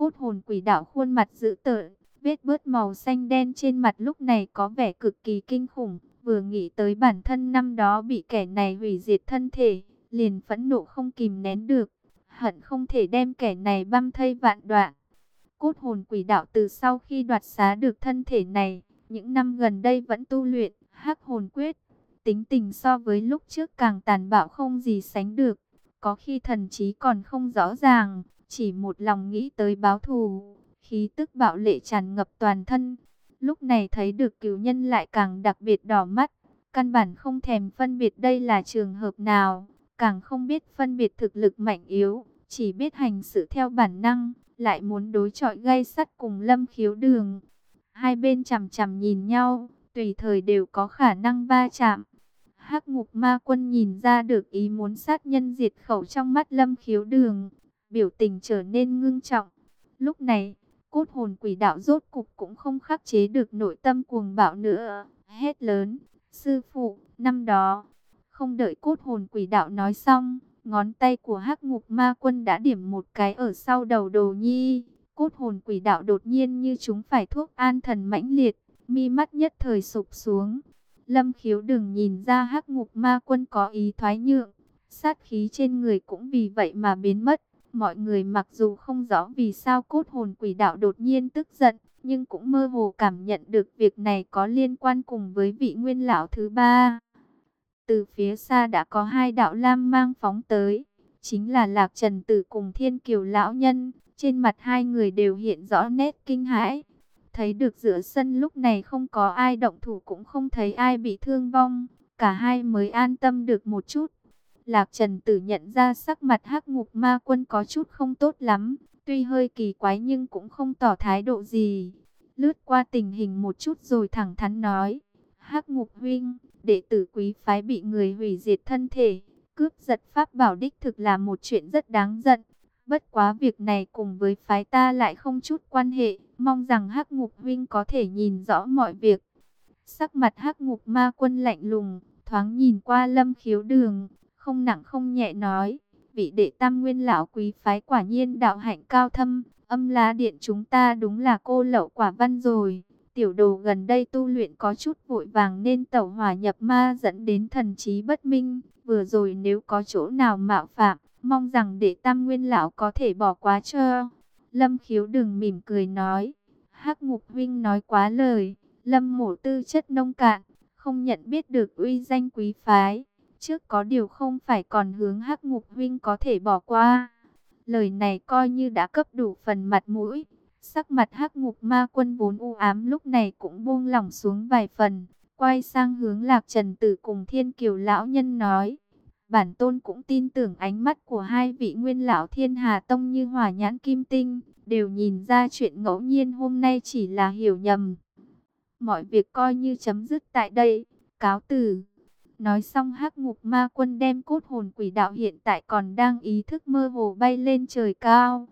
Speaker 1: Cốt hồn quỷ đạo khuôn mặt dữ tợn, vết bớt màu xanh đen trên mặt lúc này có vẻ cực kỳ kinh khủng. Vừa nghĩ tới bản thân năm đó bị kẻ này hủy diệt thân thể, liền phẫn nộ không kìm nén được, hận không thể đem kẻ này băm thây vạn đoạn. Cốt hồn quỷ đạo từ sau khi đoạt xá được thân thể này, những năm gần đây vẫn tu luyện hắc hồn quyết. Tính tình so với lúc trước càng tàn bạo không gì sánh được. Có khi thần trí còn không rõ ràng, chỉ một lòng nghĩ tới báo thù. Khí tức bạo lệ tràn ngập toàn thân. Lúc này thấy được cứu nhân lại càng đặc biệt đỏ mắt. Căn bản không thèm phân biệt đây là trường hợp nào. Càng không biết phân biệt thực lực mạnh yếu. Chỉ biết hành sự theo bản năng. Lại muốn đối chọi gây sắt cùng lâm khiếu đường. Hai bên chằm chằm nhìn nhau tùy thời đều có khả năng va chạm. Hắc ngục ma quân nhìn ra được ý muốn sát nhân diệt khẩu trong mắt lâm khiếu đường, biểu tình trở nên ngưng trọng. Lúc này, cốt hồn quỷ đạo rốt cục cũng không khắc chế được nội tâm cuồng bạo nữa, hét lớn, sư phụ, năm đó, không đợi cốt hồn quỷ đạo nói xong, ngón tay của hắc ngục ma quân đã điểm một cái ở sau đầu đồ nhi, cốt hồn quỷ đạo đột nhiên như chúng phải thuốc an thần mãnh liệt, mi mắt nhất thời sụp xuống. Lâm khiếu đừng nhìn ra hắc ngục ma quân có ý thoái nhượng, sát khí trên người cũng vì vậy mà biến mất. Mọi người mặc dù không rõ vì sao cốt hồn quỷ đạo đột nhiên tức giận, nhưng cũng mơ hồ cảm nhận được việc này có liên quan cùng với vị nguyên lão thứ ba. Từ phía xa đã có hai đạo lam mang phóng tới, chính là Lạc Trần Tử cùng Thiên Kiều Lão Nhân, trên mặt hai người đều hiện rõ nét kinh hãi. Thấy được giữa sân lúc này không có ai động thủ cũng không thấy ai bị thương vong. Cả hai mới an tâm được một chút. Lạc Trần Tử nhận ra sắc mặt hắc ngục ma quân có chút không tốt lắm. Tuy hơi kỳ quái nhưng cũng không tỏ thái độ gì. Lướt qua tình hình một chút rồi thẳng thắn nói. hắc ngục huynh, đệ tử quý phái bị người hủy diệt thân thể. Cướp giật pháp bảo đích thực là một chuyện rất đáng giận. Bất quá việc này cùng với phái ta lại không chút quan hệ, mong rằng Hắc Ngục huynh có thể nhìn rõ mọi việc. Sắc mặt Hắc Ngục Ma Quân lạnh lùng, thoáng nhìn qua Lâm Khiếu Đường, không nặng không nhẹ nói: "Vị đệ tam nguyên lão quý phái quả nhiên đạo hạnh cao thâm, âm lá điện chúng ta đúng là cô lậu quả văn rồi." Tiểu đồ gần đây tu luyện có chút vội vàng nên tẩu hỏa nhập ma dẫn đến thần trí bất minh, vừa rồi nếu có chỗ nào mạo phạm, Mong rằng đệ tam nguyên lão có thể bỏ qua cho. Lâm khiếu đừng mỉm cười nói. hắc ngục huynh nói quá lời. Lâm mổ tư chất nông cạn. Không nhận biết được uy danh quý phái. Trước có điều không phải còn hướng hắc ngục huynh có thể bỏ qua. Lời này coi như đã cấp đủ phần mặt mũi. Sắc mặt hắc ngục ma quân vốn u ám lúc này cũng buông lỏng xuống vài phần. Quay sang hướng lạc trần tử cùng thiên kiều lão nhân nói bản tôn cũng tin tưởng ánh mắt của hai vị nguyên lão thiên hà tông như hỏa nhãn kim tinh, đều nhìn ra chuyện ngẫu nhiên hôm nay chỉ là hiểu nhầm. Mọi việc coi như chấm dứt tại đây, cáo từ. Nói xong hắc ngục ma quân đem cốt hồn quỷ đạo hiện tại còn đang ý thức mơ hồ bay lên trời cao.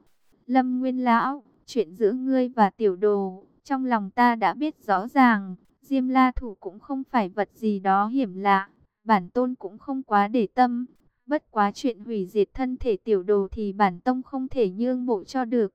Speaker 1: Lâm Nguyên Lão, chuyện giữa ngươi và tiểu đồ, trong lòng ta đã biết rõ ràng, Diêm La Thủ cũng không phải vật gì đó hiểm lạ bản tôn cũng không quá để tâm. Bất quá chuyện hủy diệt thân thể tiểu đồ thì bản tông không thể nhương bộ cho được.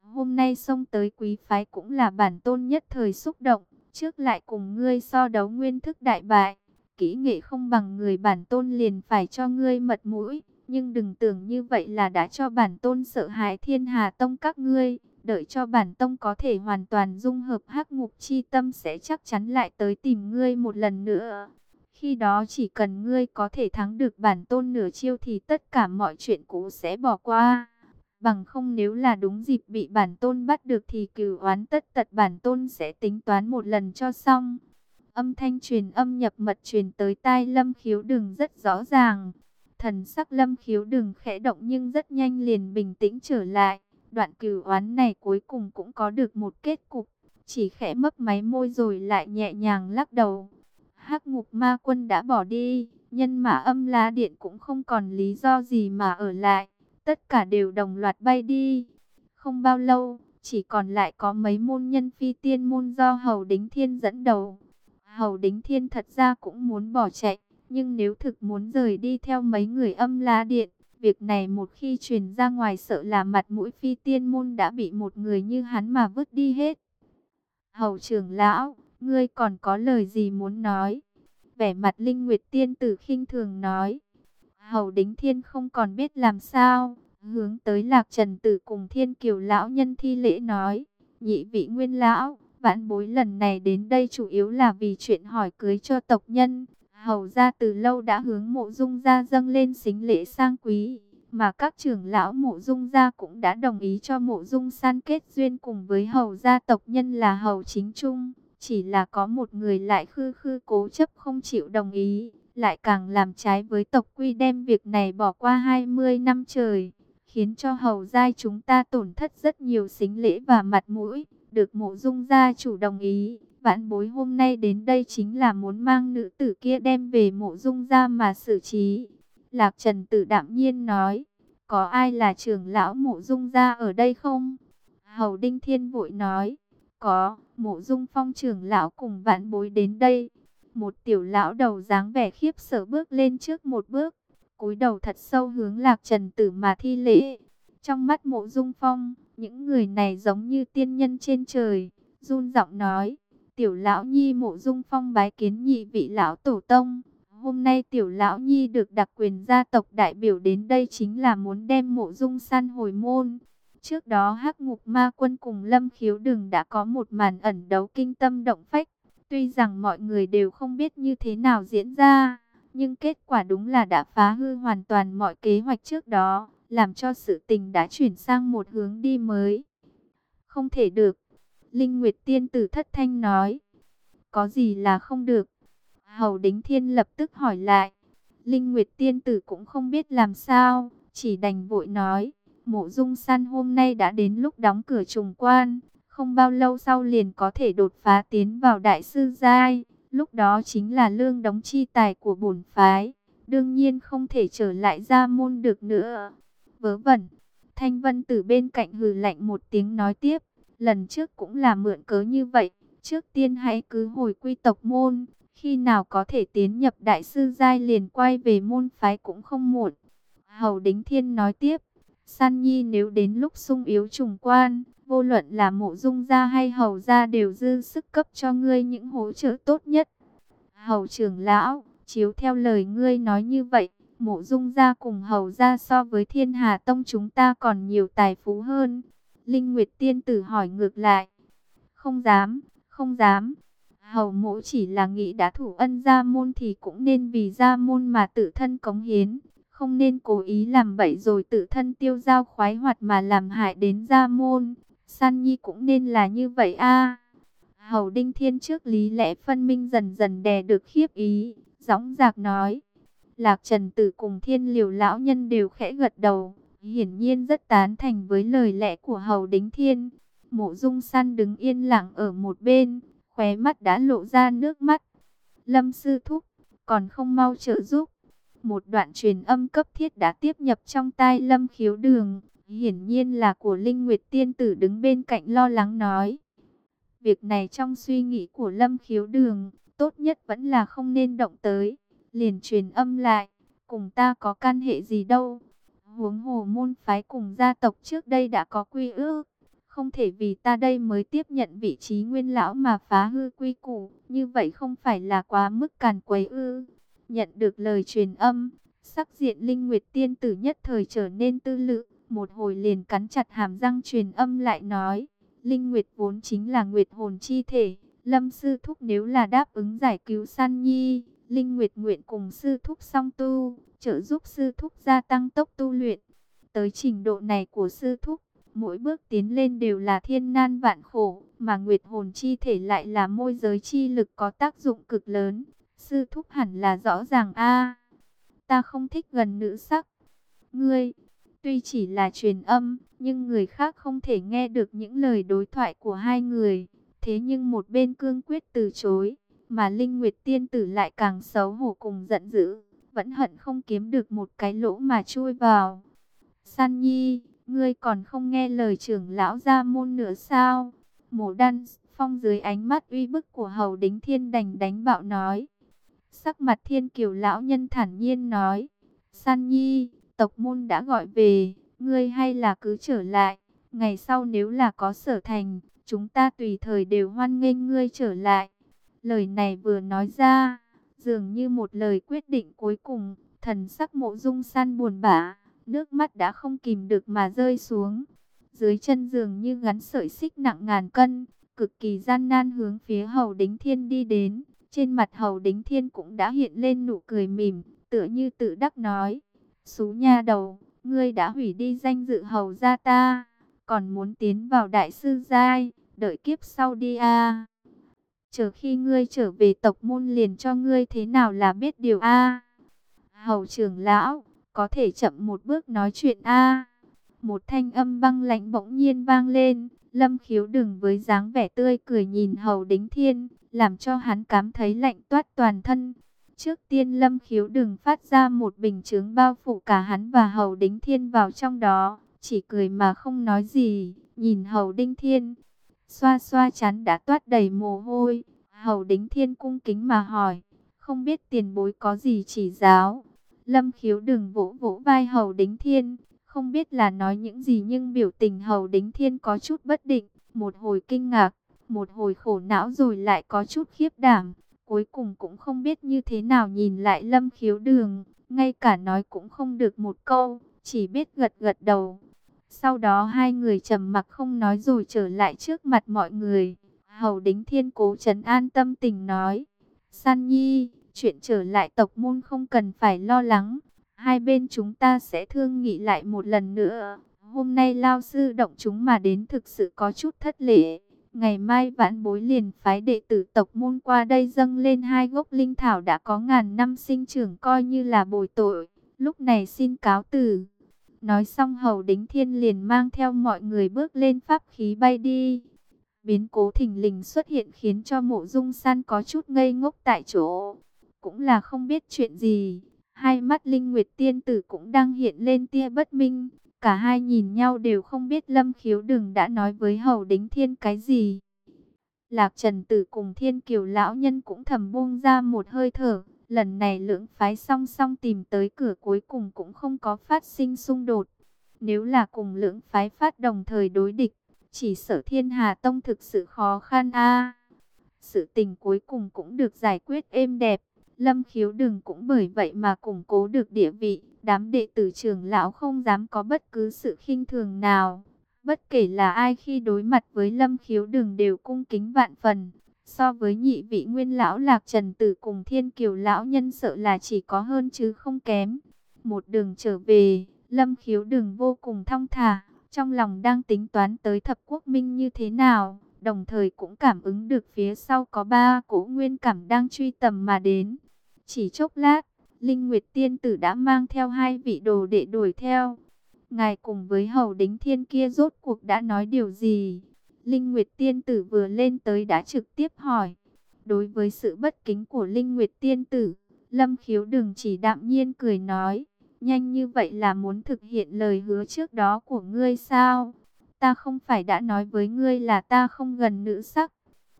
Speaker 1: Hôm nay xông tới quý phái cũng là bản tôn nhất thời xúc động, trước lại cùng ngươi so đấu nguyên thức đại bại. Kỹ nghệ không bằng người bản tôn liền phải cho ngươi mật mũi, nhưng đừng tưởng như vậy là đã cho bản tôn sợ hãi thiên hà tông các ngươi. Đợi cho bản tông có thể hoàn toàn dung hợp hắc ngục chi tâm sẽ chắc chắn lại tới tìm ngươi một lần nữa. Khi đó chỉ cần ngươi có thể thắng được bản tôn nửa chiêu thì tất cả mọi chuyện cũ sẽ bỏ qua. Bằng không nếu là đúng dịp bị bản tôn bắt được thì cửu oán tất tật bản tôn sẽ tính toán một lần cho xong. Âm thanh truyền âm nhập mật truyền tới tai lâm khiếu đừng rất rõ ràng. Thần sắc lâm khiếu đừng khẽ động nhưng rất nhanh liền bình tĩnh trở lại. Đoạn cửu oán này cuối cùng cũng có được một kết cục. Chỉ khẽ mấp máy môi rồi lại nhẹ nhàng lắc đầu hắc ngục ma quân đã bỏ đi, nhân mã âm lá điện cũng không còn lý do gì mà ở lại, tất cả đều đồng loạt bay đi. Không bao lâu, chỉ còn lại có mấy môn nhân phi tiên môn do Hầu Đính Thiên dẫn đầu. Hầu Đính Thiên thật ra cũng muốn bỏ chạy, nhưng nếu thực muốn rời đi theo mấy người âm La điện, việc này một khi truyền ra ngoài sợ là mặt mũi phi tiên môn đã bị một người như hắn mà vứt đi hết. Hầu trưởng lão, ngươi còn có lời gì muốn nói? Vẻ mặt Linh Nguyệt tiên tử khinh thường nói. Hầu Đính Thiên không còn biết làm sao, hướng tới Lạc Trần Tử cùng Thiên Kiều lão nhân thi lễ nói, nhị vị nguyên lão, vãn bối lần này đến đây chủ yếu là vì chuyện hỏi cưới cho tộc nhân. Hầu ra từ lâu đã hướng mộ dung gia dâng lên xính lễ sang quý, mà các trưởng lão mộ dung gia cũng đã đồng ý cho mộ dung san kết duyên cùng với hầu gia tộc nhân là hầu chính trung. Chỉ là có một người lại khư khư cố chấp không chịu đồng ý, lại càng làm trái với tộc quy đem việc này bỏ qua 20 năm trời, khiến cho hầu giai chúng ta tổn thất rất nhiều xính lễ và mặt mũi, được mộ dung gia chủ đồng ý. Vãn bối hôm nay đến đây chính là muốn mang nữ tử kia đem về mộ dung gia mà xử trí. Lạc Trần Tử đạm nhiên nói, có ai là trưởng lão mộ dung gia ở đây không? Hầu Đinh Thiên vội nói, có, mộ dung phong trưởng lão cùng vãn bối đến đây. Một tiểu lão đầu dáng vẻ khiếp sợ bước lên trước một bước, cúi đầu thật sâu hướng Lạc Trần Tử mà thi lễ. Trong mắt mộ dung phong, những người này giống như tiên nhân trên trời, run giọng nói, tiểu lão nhi mộ dung phong bái kiến nhị vị lão tổ tông. Hôm nay tiểu lão nhi được đặc quyền gia tộc đại biểu đến đây chính là muốn đem mộ dung san hồi môn. Trước đó hắc ngục ma quân cùng lâm khiếu đường đã có một màn ẩn đấu kinh tâm động phách. Tuy rằng mọi người đều không biết như thế nào diễn ra, nhưng kết quả đúng là đã phá hư hoàn toàn mọi kế hoạch trước đó, làm cho sự tình đã chuyển sang một hướng đi mới. Không thể được. Linh Nguyệt Tiên Tử thất thanh nói. Có gì là không được? Hầu Đính Thiên lập tức hỏi lại. Linh Nguyệt Tiên Tử cũng không biết làm sao, chỉ đành vội nói. Mộ Dung San hôm nay đã đến lúc đóng cửa trùng quan, không bao lâu sau liền có thể đột phá tiến vào đại sư giai, lúc đó chính là lương đóng chi tài của bổn phái, đương nhiên không thể trở lại ra môn được nữa. Vớ vẩn, Thanh Vân từ bên cạnh hừ lạnh một tiếng nói tiếp, lần trước cũng là mượn cớ như vậy, trước tiên hãy cứ hồi quy tộc môn, khi nào có thể tiến nhập đại sư giai liền quay về môn phái cũng không muộn. Hầu Đính Thiên nói tiếp, San Nhi nếu đến lúc sung yếu trùng quan, vô luận là mộ dung gia hay hầu gia đều dư sức cấp cho ngươi những hỗ trợ tốt nhất. Hầu trưởng lão, chiếu theo lời ngươi nói như vậy, mộ dung gia cùng hầu gia so với thiên hà tông chúng ta còn nhiều tài phú hơn. Linh Nguyệt Tiên tử hỏi ngược lại. Không dám, không dám. Hầu mộ chỉ là nghĩ đã thủ ân gia môn thì cũng nên vì gia môn mà tự thân cống hiến không nên cố ý làm bậy rồi tự thân tiêu giao khoái hoạt mà làm hại đến gia môn. San Nhi cũng nên là như vậy a. Hầu Đinh Thiên trước lý lẽ phân minh dần dần đè được khiếp ý, gióng giạc nói. Lạc Trần Tử cùng Thiên Liều lão nhân đều khẽ gật đầu, hiển nhiên rất tán thành với lời lẽ của Hầu Đính Thiên. Mộ Dung San đứng yên lặng ở một bên, khóe mắt đã lộ ra nước mắt. Lâm sư thúc, còn không mau trợ giúp. Một đoạn truyền âm cấp thiết đã tiếp nhập trong tai Lâm Khiếu Đường, hiển nhiên là của Linh Nguyệt Tiên Tử đứng bên cạnh lo lắng nói. Việc này trong suy nghĩ của Lâm Khiếu Đường, tốt nhất vẫn là không nên động tới. Liền truyền âm lại, cùng ta có can hệ gì đâu. Huống hồ môn phái cùng gia tộc trước đây đã có quy ước. Không thể vì ta đây mới tiếp nhận vị trí nguyên lão mà phá hư quy củ. Như vậy không phải là quá mức càn quấy ư. Nhận được lời truyền âm, sắc diện Linh Nguyệt Tiên Tử nhất thời trở nên tư lự, một hồi liền cắn chặt hàm răng truyền âm lại nói, Linh Nguyệt vốn chính là Nguyệt hồn chi thể, Lâm Sư Thúc nếu là đáp ứng giải cứu San Nhi, Linh Nguyệt nguyện cùng Sư Thúc song tu, trợ giúp Sư Thúc gia tăng tốc tu luyện. Tới trình độ này của Sư Thúc, mỗi bước tiến lên đều là thiên nan vạn khổ, mà Nguyệt hồn chi thể lại là môi giới chi lực có tác dụng cực lớn, Sư thúc hẳn là rõ ràng a Ta không thích gần nữ sắc. Ngươi, tuy chỉ là truyền âm, nhưng người khác không thể nghe được những lời đối thoại của hai người. Thế nhưng một bên cương quyết từ chối, mà Linh Nguyệt Tiên Tử lại càng xấu hổ cùng giận dữ. Vẫn hận không kiếm được một cái lỗ mà chui vào. San Nhi, ngươi còn không nghe lời trưởng lão gia môn nữa sao? Mổ đan phong dưới ánh mắt uy bức của hầu đính thiên đành đánh bạo nói. Sắc mặt thiên kiều lão nhân thản nhiên nói, San Nhi, tộc môn đã gọi về, ngươi hay là cứ trở lại, ngày sau nếu là có sở thành, chúng ta tùy thời đều hoan nghênh ngươi trở lại. Lời này vừa nói ra, dường như một lời quyết định cuối cùng, Thần sắc mộ dung san buồn bã, nước mắt đã không kìm được mà rơi xuống. Dưới chân giường như gắn sợi xích nặng ngàn cân, cực kỳ gian nan hướng phía hầu đính thiên đi đến. Trên mặt hầu đính thiên cũng đã hiện lên nụ cười mỉm, tựa như tự đắc nói. Xú nha đầu, ngươi đã hủy đi danh dự hầu gia ta, còn muốn tiến vào đại sư giai, đợi kiếp sau đi a. Chờ khi ngươi trở về tộc môn liền cho ngươi thế nào là biết điều a. Hầu trưởng lão, có thể chậm một bước nói chuyện a. Một thanh âm băng lạnh bỗng nhiên vang lên, Lâm Khiếu đừng với dáng vẻ tươi cười nhìn Hầu Đính Thiên, làm cho hắn cảm thấy lạnh toát toàn thân. Trước tiên Lâm Khiếu đừng phát ra một bình chướng bao phủ cả hắn và Hầu Đính Thiên vào trong đó, chỉ cười mà không nói gì, nhìn Hầu đinh Thiên, xoa xoa chán đã toát đầy mồ hôi. Hầu Đính Thiên cung kính mà hỏi, không biết tiền bối có gì chỉ giáo. Lâm khiếu đừng vỗ vỗ vai Hầu Đính Thiên, không biết là nói những gì nhưng biểu tình Hầu Đính Thiên có chút bất định, một hồi kinh ngạc, một hồi khổ não rồi lại có chút khiếp đảm. Cuối cùng cũng không biết như thế nào nhìn lại Lâm khiếu đường, ngay cả nói cũng không được một câu, chỉ biết gật gật đầu. Sau đó hai người trầm mặc không nói rồi trở lại trước mặt mọi người. Hầu Đính Thiên cố trấn an tâm tình nói, San Nhi, chuyện trở lại tộc môn không cần phải lo lắng, hai bên chúng ta sẽ thương nghị lại một lần nữa. Hôm nay Lao Sư động chúng mà đến thực sự có chút thất lễ. Ngày mai vãn bối liền phái đệ tử tộc môn qua đây dâng lên hai gốc linh thảo đã có ngàn năm sinh trưởng coi như là bồi tội. Lúc này xin cáo từ. Nói xong hầu đính thiên liền mang theo mọi người bước lên pháp khí bay đi. Biến cố thình lình xuất hiện khiến cho mộ dung san có chút ngây ngốc tại chỗ. Cũng là không biết chuyện gì. Hai mắt Linh Nguyệt Tiên Tử cũng đang hiện lên tia bất minh. Cả hai nhìn nhau đều không biết Lâm Khiếu Đừng đã nói với Hầu Đính Thiên cái gì. Lạc Trần Tử cùng Thiên Kiều Lão Nhân cũng thầm buông ra một hơi thở. Lần này lưỡng phái song song tìm tới cửa cuối cùng cũng không có phát sinh xung đột. Nếu là cùng lưỡng phái phát đồng thời đối địch, chỉ sợ thiên hà tông thực sự khó khăn a Sự tình cuối cùng cũng được giải quyết êm đẹp. Lâm khiếu đừng cũng bởi vậy mà củng cố được địa vị. Đám đệ tử trường lão không dám có bất cứ sự khinh thường nào. Bất kể là ai khi đối mặt với lâm khiếu đừng đều cung kính vạn phần. So với nhị vị nguyên lão lạc trần tử cùng thiên kiều lão nhân sợ là chỉ có hơn chứ không kém. Một đường trở về, lâm khiếu đường vô cùng thong thả trong lòng đang tính toán tới thập quốc minh như thế nào, đồng thời cũng cảm ứng được phía sau có ba cỗ nguyên cảm đang truy tầm mà đến. Chỉ chốc lát, Linh Nguyệt Tiên Tử đã mang theo hai vị đồ đệ đuổi theo. Ngài cùng với hầu đính thiên kia rốt cuộc đã nói điều gì? Linh Nguyệt Tiên Tử vừa lên tới đã trực tiếp hỏi. Đối với sự bất kính của Linh Nguyệt Tiên Tử, Lâm Khiếu đừng chỉ đạm nhiên cười nói. Nhanh như vậy là muốn thực hiện lời hứa trước đó của ngươi sao? Ta không phải đã nói với ngươi là ta không gần nữ sắc.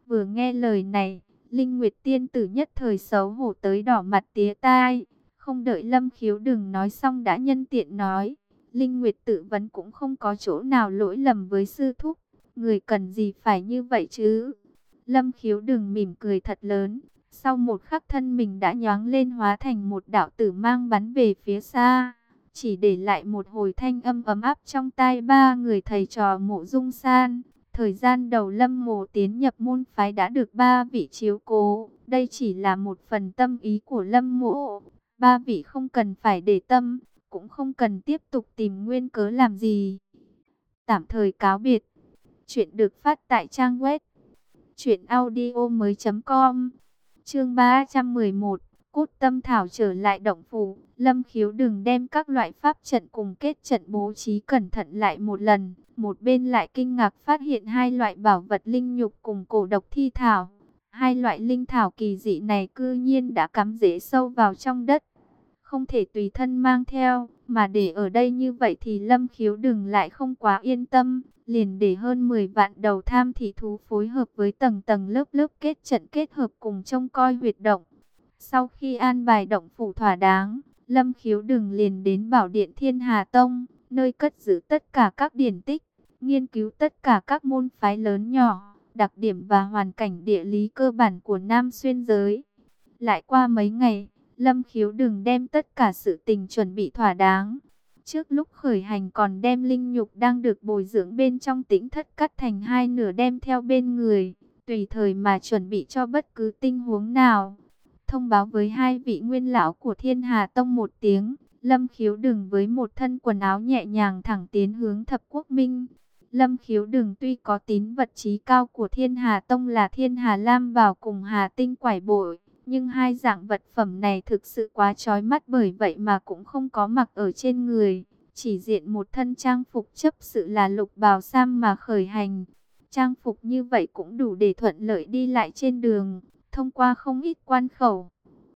Speaker 1: Vừa nghe lời này, Linh Nguyệt tiên tử nhất thời xấu hổ tới đỏ mặt tía tai. Không đợi Lâm Khiếu đừng nói xong đã nhân tiện nói. Linh Nguyệt tự vấn cũng không có chỗ nào lỗi lầm với sư thúc. Người cần gì phải như vậy chứ? Lâm Khiếu đừng mỉm cười thật lớn. Sau một khắc thân mình đã nhoáng lên hóa thành một đạo tử mang bắn về phía xa. Chỉ để lại một hồi thanh âm ấm áp trong tai ba người thầy trò mộ dung san. Thời gian đầu lâm mộ tiến nhập môn phái đã được ba vị chiếu cố. Đây chỉ là một phần tâm ý của lâm mộ. Ba vị không cần phải để tâm, cũng không cần tiếp tục tìm nguyên cớ làm gì. Tạm thời cáo biệt. Chuyện được phát tại trang web. Chuyện audio mới.com Chương 311, cút Tâm Thảo trở lại động phủ, Lâm Khiếu đừng đem các loại pháp trận cùng kết trận bố trí cẩn thận lại một lần, một bên lại kinh ngạc phát hiện hai loại bảo vật linh nhục cùng cổ độc thi thảo. Hai loại linh thảo kỳ dị này cư nhiên đã cắm rễ sâu vào trong đất, không thể tùy thân mang theo, mà để ở đây như vậy thì Lâm Khiếu đừng lại không quá yên tâm, liền để hơn 10 vạn đầu tham thị thú phối hợp với tầng tầng lớp lớp kết trận kết hợp cùng trông coi huyệt động. Sau khi an bài động phủ thỏa đáng, Lâm Khiếu đừng liền đến Bảo Điện Thiên Hà Tông, nơi cất giữ tất cả các điển tích, nghiên cứu tất cả các môn phái lớn nhỏ, đặc điểm và hoàn cảnh địa lý cơ bản của Nam Xuyên giới. Lại qua mấy ngày, Lâm khiếu đừng đem tất cả sự tình chuẩn bị thỏa đáng. Trước lúc khởi hành còn đem linh nhục đang được bồi dưỡng bên trong tĩnh thất cắt thành hai nửa đem theo bên người, tùy thời mà chuẩn bị cho bất cứ tình huống nào. Thông báo với hai vị nguyên lão của thiên hà tông một tiếng, lâm khiếu đừng với một thân quần áo nhẹ nhàng thẳng tiến hướng thập quốc minh. Lâm khiếu đừng tuy có tín vật trí cao của thiên hà tông là thiên hà lam vào cùng hà tinh quải bội nhưng hai dạng vật phẩm này thực sự quá trói mắt bởi vậy mà cũng không có mặc ở trên người. Chỉ diện một thân trang phục chấp sự là lục bào sam mà khởi hành. Trang phục như vậy cũng đủ để thuận lợi đi lại trên đường, thông qua không ít quan khẩu.